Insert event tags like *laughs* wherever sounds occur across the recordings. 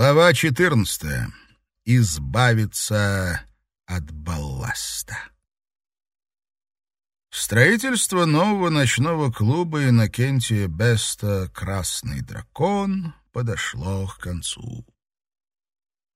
Глава 14. Избавиться от балласта. Строительство нового ночного клуба Иннокентия Беста «Красный дракон» подошло к концу.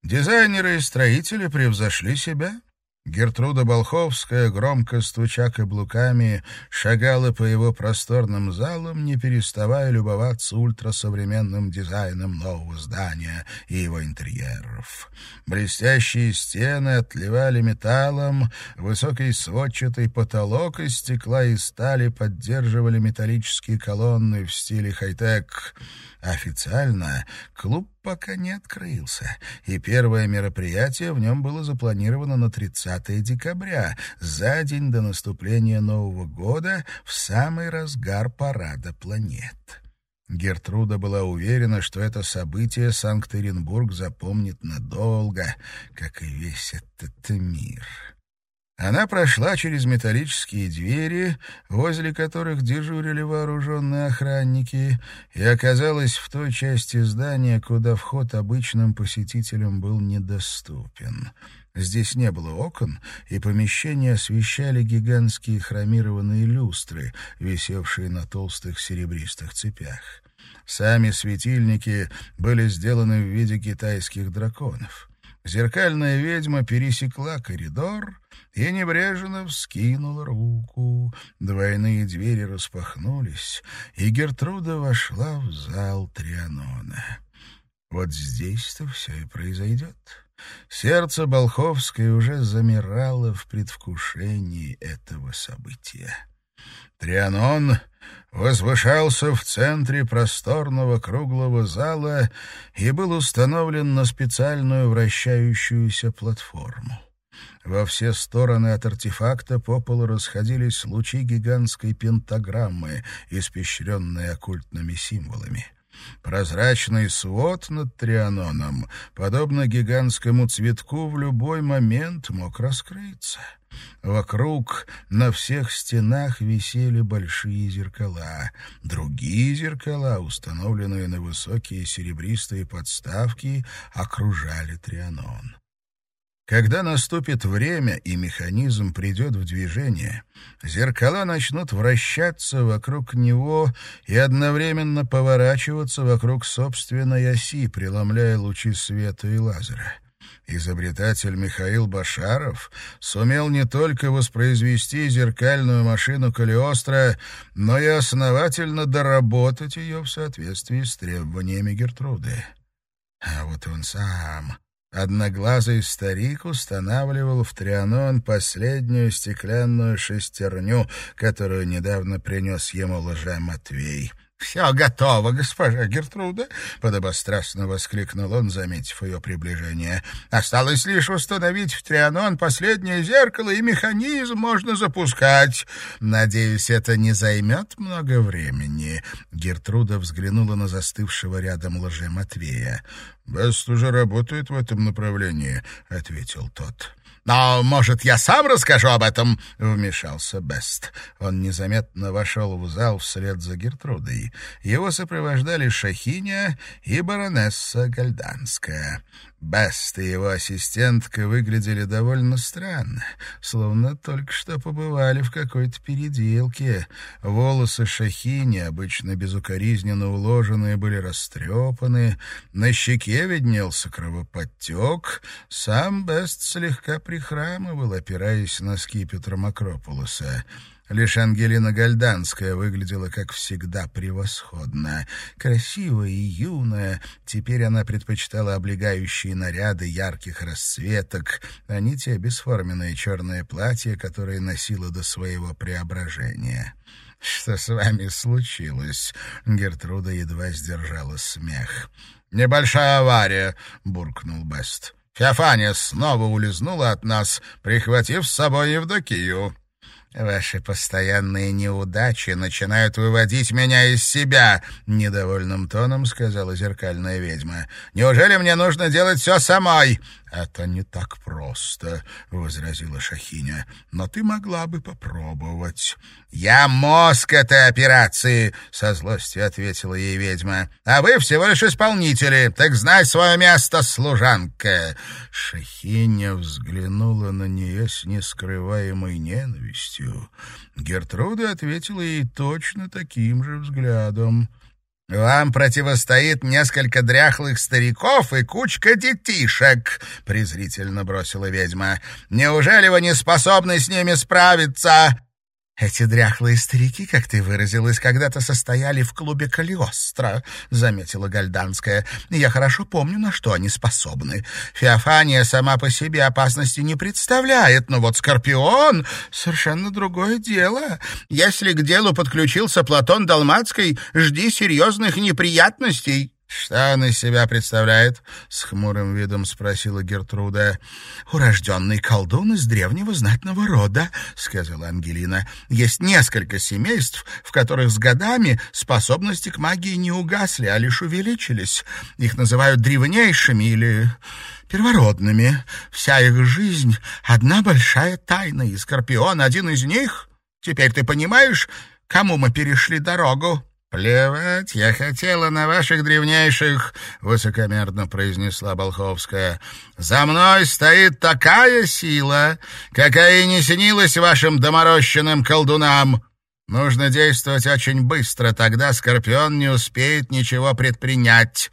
Дизайнеры и строители превзошли себя Гертруда Болховская, громко стуча каблуками, шагала по его просторным залам, не переставая любоваться ультрасовременным дизайном нового здания и его интерьеров. Блестящие стены отливали металлом, высокий сводчатый потолок из стекла и стали поддерживали металлические колонны в стиле хай-тек — Официально клуб пока не открылся, и первое мероприятие в нем было запланировано на 30 декабря, за день до наступления Нового года, в самый разгар парада планет. Гертруда была уверена, что это событие Санкт-Петербург запомнит надолго, как и весь этот мир. Она прошла через металлические двери, возле которых дежурили вооруженные охранники, и оказалась в той части здания, куда вход обычным посетителям был недоступен. Здесь не было окон, и помещение освещали гигантские хромированные люстры, висевшие на толстых серебристых цепях. Сами светильники были сделаны в виде китайских драконов. Зеркальная ведьма пересекла коридор и небрежно вскинула руку. Двойные двери распахнулись, и Гертруда вошла в зал Трианона. Вот здесь-то все и произойдет. Сердце Болховской уже замирало в предвкушении этого события. Трианон возвышался в центре просторного круглого зала и был установлен на специальную вращающуюся платформу. Во все стороны от артефакта по полу расходились лучи гигантской пентаграммы, испещренные оккультными символами. Прозрачный свод над Трианоном, подобно гигантскому цветку, в любой момент мог раскрыться. Вокруг на всех стенах висели большие зеркала. Другие зеркала, установленные на высокие серебристые подставки, окружали Трианон. Когда наступит время и механизм придет в движение, зеркала начнут вращаться вокруг него и одновременно поворачиваться вокруг собственной оси, преломляя лучи света и лазера. Изобретатель Михаил Башаров сумел не только воспроизвести зеркальную машину Калиостро, но и основательно доработать ее в соответствии с требованиями Гертруды. А вот он сам Одноглазый старик устанавливал в Трианон последнюю стеклянную шестерню, которую недавно принес ему лже Матвей. «Все готово, госпожа Гертруда!» — подобострастно воскликнул он, заметив ее приближение. «Осталось лишь установить в Трианон последнее зеркало, и механизм можно запускать. Надеюсь, это не займет много времени». Гертруда взглянула на застывшего рядом лже Матвея. «Бест уже работает в этом направлении», — ответил тот. «Но, может, я сам расскажу об этом?» — вмешался Бест. Он незаметно вошел в зал вслед за Гертрудой. Его сопровождали Шахиня и баронесса Гальданская. Бест и его ассистентка выглядели довольно странно, словно только что побывали в какой-то переделке. Волосы Шахини, обычно безукоризненно уложенные, были растрепаны, на щеке виднелся кровоподтек, сам Бест слегка прихрамывал, опираясь на скипетр Макрополоса. Лишь Ангелина Гальданская выглядела, как всегда, превосходно. Красивая и юная, теперь она предпочитала облегающие наряды ярких расцветок, а не те бесформенные черные платья, которые носила до своего преображения. «Что с вами случилось?» Гертруда едва сдержала смех. «Небольшая авария», — буркнул Бест. «Феофания снова улизнула от нас, прихватив с собой Евдокию». «Ваши постоянные неудачи начинают выводить меня из себя», — недовольным тоном сказала зеркальная ведьма. «Неужели мне нужно делать все самой? «Это не так просто», — возразила Шахиня. «Но ты могла бы попробовать». «Я мозг этой операции», — со злостью ответила ей ведьма. «А вы всего лишь исполнители. Так знай свое место, служанка». Шахиня взглянула на нее с нескрываемой ненавистью. Гертруда ответила ей точно таким же взглядом. «Вам противостоит несколько дряхлых стариков и кучка детишек», — презрительно бросила ведьма. «Неужели вы не способны с ними справиться?» «Эти дряхлые старики, как ты выразилась, когда-то состояли в клубе Калиостро», — заметила Гальданская. «Я хорошо помню, на что они способны. Феофания сама по себе опасности не представляет, но вот Скорпион — совершенно другое дело. Если к делу подключился Платон Далмацкий, жди серьезных неприятностей». «Что он из себя представляет?» — с хмурым видом спросила Гертруда. «Урожденный колдун из древнего знатного рода», — сказала Ангелина. «Есть несколько семейств, в которых с годами способности к магии не угасли, а лишь увеличились. Их называют древнейшими или первородными. Вся их жизнь — одна большая тайна, и Скорпион — один из них. Теперь ты понимаешь, кому мы перешли дорогу?» «Плевать я хотела на ваших древнейших», — высокомерно произнесла Болховская. «За мной стоит такая сила, какая и не снилась вашим доморощенным колдунам. Нужно действовать очень быстро, тогда Скорпион не успеет ничего предпринять.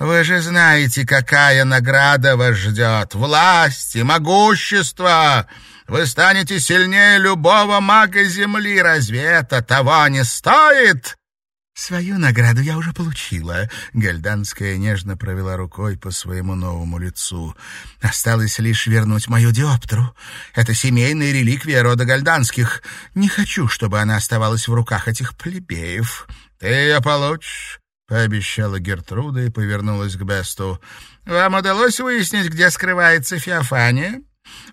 Вы же знаете, какая награда вас ждет. Власть и могущество. Вы станете сильнее любого мага Земли. Разве это того не стоит?» «Свою награду я уже получила», — Гальданская нежно провела рукой по своему новому лицу. «Осталось лишь вернуть мою диоптру. Это семейная реликвия рода Гальданских. Не хочу, чтобы она оставалась в руках этих плебеев». «Ты ее получишь», — пообещала Гертруда и повернулась к Бесту. «Вам удалось выяснить, где скрывается Феофания?»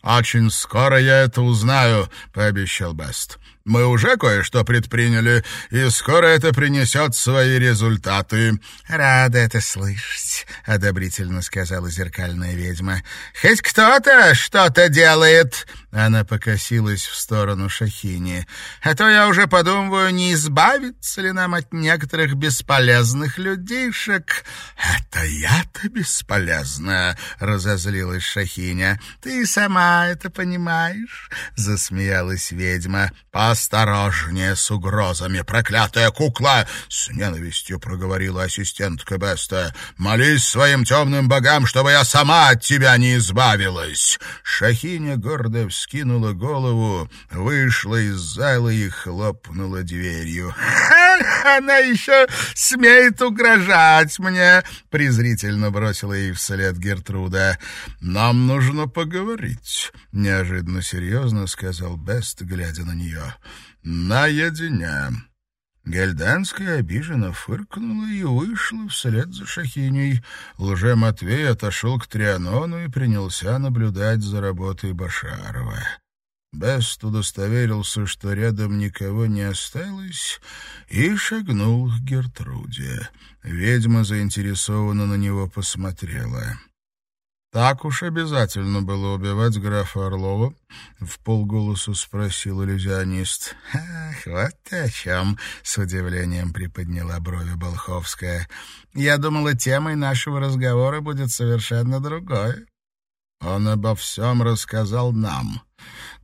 «Очень скоро я это узнаю», — пообещал Бест. Мы уже кое-что предприняли, и скоро это принесет свои результаты». «Рада это слышать», — одобрительно сказала зеркальная ведьма. «Хоть кто-то что-то делает!» Она покосилась в сторону Шахини. «А то я уже подумываю, не избавиться ли нам от некоторых бесполезных людишек». «Это я-то бесполезная!» — разозлилась Шахиня. «Ты сама это понимаешь?» — засмеялась ведьма. «Осторожнее с угрозами, проклятая кукла!» — с ненавистью проговорила ассистентка Беста. «Молись своим темным богам, чтобы я сама от тебя не избавилась!» Шахиня гордо вскинула голову, вышла из зала и хлопнула дверью. *laughs* «Она еще смеет угрожать мне!» — презрительно бросила ей вслед Гертруда. «Нам нужно поговорить», — неожиданно серьезно сказал Бест, глядя на нее наедине». Гельданская обиженно фыркнула и вышла вслед за Шахиней. Лже-Матвей отошел к Трианону и принялся наблюдать за работой Башарова. Бест удостоверился, что рядом никого не осталось, и шагнул к Гертруде. Ведьма заинтересованно на него посмотрела. «Так уж обязательно было убивать графа Орлова?» — в полголосу спросил иллюзионист. «Ах, вот ты о чем!» — с удивлением приподняла брови Болховская. «Я думала, темой нашего разговора будет совершенно другое». «Он обо всем рассказал нам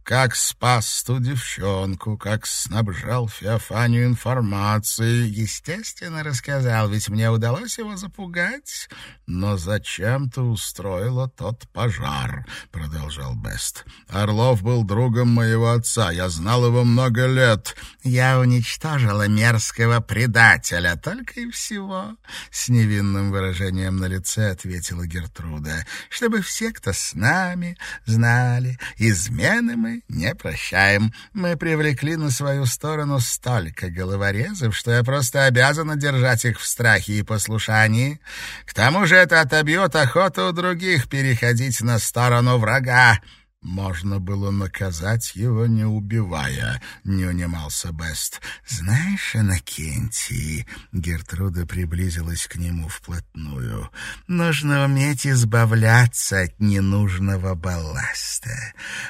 как спас ту девчонку, как снабжал Феофанию информацией. Естественно, рассказал, ведь мне удалось его запугать. Но зачем ты устроила тот пожар, — продолжал Бест. Орлов был другом моего отца, я знал его много лет. Я уничтожила мерзкого предателя, только и всего, — с невинным выражением на лице ответила Гертруда, — чтобы все, кто с нами, знали, измены мы не прощаем. Мы привлекли на свою сторону столько головорезов, что я просто обязана держать их в страхе и послушании. К тому же это отобьет охоту у других переходить на сторону врага. Можно было наказать его, не убивая, — не унимался Бест. — Знаешь, Иннокентий, — Гертруда приблизилась к нему вплотную, — нужно уметь избавляться от ненужного балласта.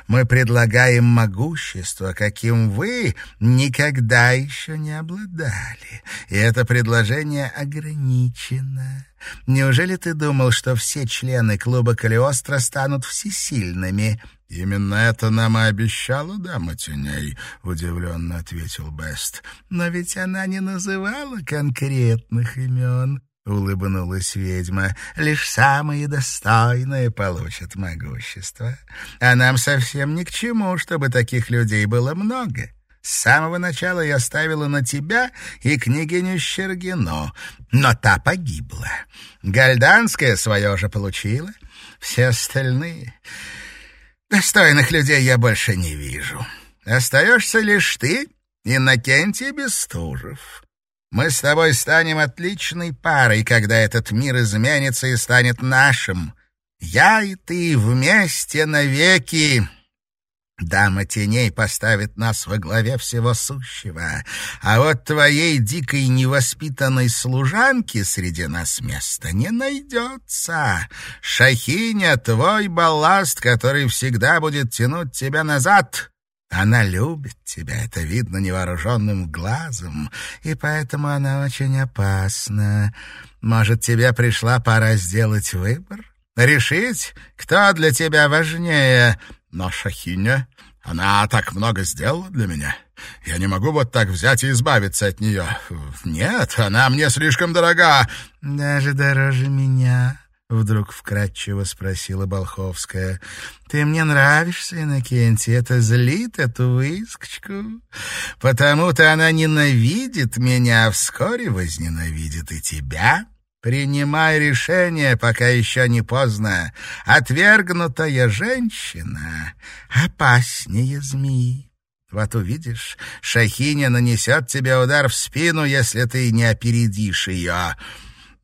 Мы предлагаем могущество, каким вы никогда еще не обладали, и это предложение ограничено. Неужели ты думал, что все члены клуба Калиостро станут всесильными?» «Именно это нам и обещала дама теней», — удивленно ответил Бест. «Но ведь она не называла конкретных имен». — улыбнулась ведьма. — Лишь самые достойные получат могущество. А нам совсем ни к чему, чтобы таких людей было много. С самого начала я ставила на тебя и княгиню Щергино, но та погибла. Гальданская свое уже получила. Все остальные... Достойных людей я больше не вижу. Остаешься лишь ты, Иннокентий Бестужев. Мы с тобой станем отличной парой, когда этот мир изменится и станет нашим. Я и ты вместе навеки Дама теней поставит нас во главе всего сущего, а вот твоей дикой невоспитанной служанки среди нас места не найдется. Шахиня — твой балласт, который всегда будет тянуть тебя назад». Она любит тебя, это видно невооруженным глазом, и поэтому она очень опасна. Может, тебе пришла пора сделать выбор? Решить, кто для тебя важнее, но Шахиня, она так много сделала для меня. Я не могу вот так взять и избавиться от нее. Нет, она мне слишком дорога. Даже дороже меня, Вдруг вкратчиво спросила Болховская. «Ты мне нравишься, Иннокентий, это злит эту выскочку. Потому-то она ненавидит меня, а вскоре возненавидит и тебя». Принимай решение, пока еще не поздно. Отвергнутая женщина опаснее змеи. Вот увидишь, Шахиня нанесет тебе удар в спину, если ты не опередишь ее.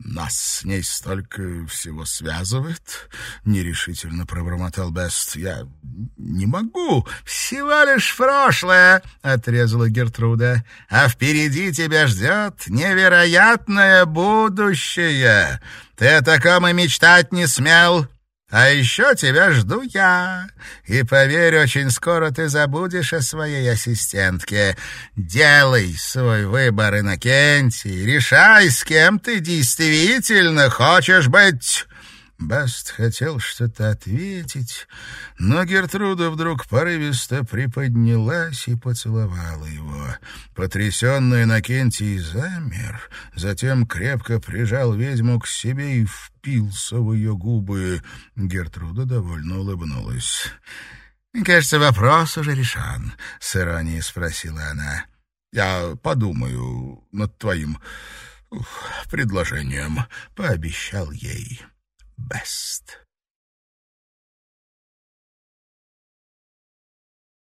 «Нас с ней столько всего связывает», — нерешительно пробормотал Бест. «Я не могу. Всего лишь прошлое», — отрезала Гертруда. «А впереди тебя ждет невероятное будущее. Ты о таком и мечтать не смел». А еще тебя жду я. И поверь, очень скоро ты забудешь о своей ассистентке. Делай свой выбор, Иннокентий. Решай, с кем ты действительно хочешь быть. Баст хотел что-то ответить, но Гертруда вдруг порывисто приподнялась и поцеловала его. Потрясенный Иннокентий замер, затем крепко прижал ведьму к себе и впился в ее губы. Гертруда довольно улыбнулась. «Кажется, вопрос уже решен», — с иронией спросила она. «Я подумаю над твоим предложением», — пообещал ей. Best.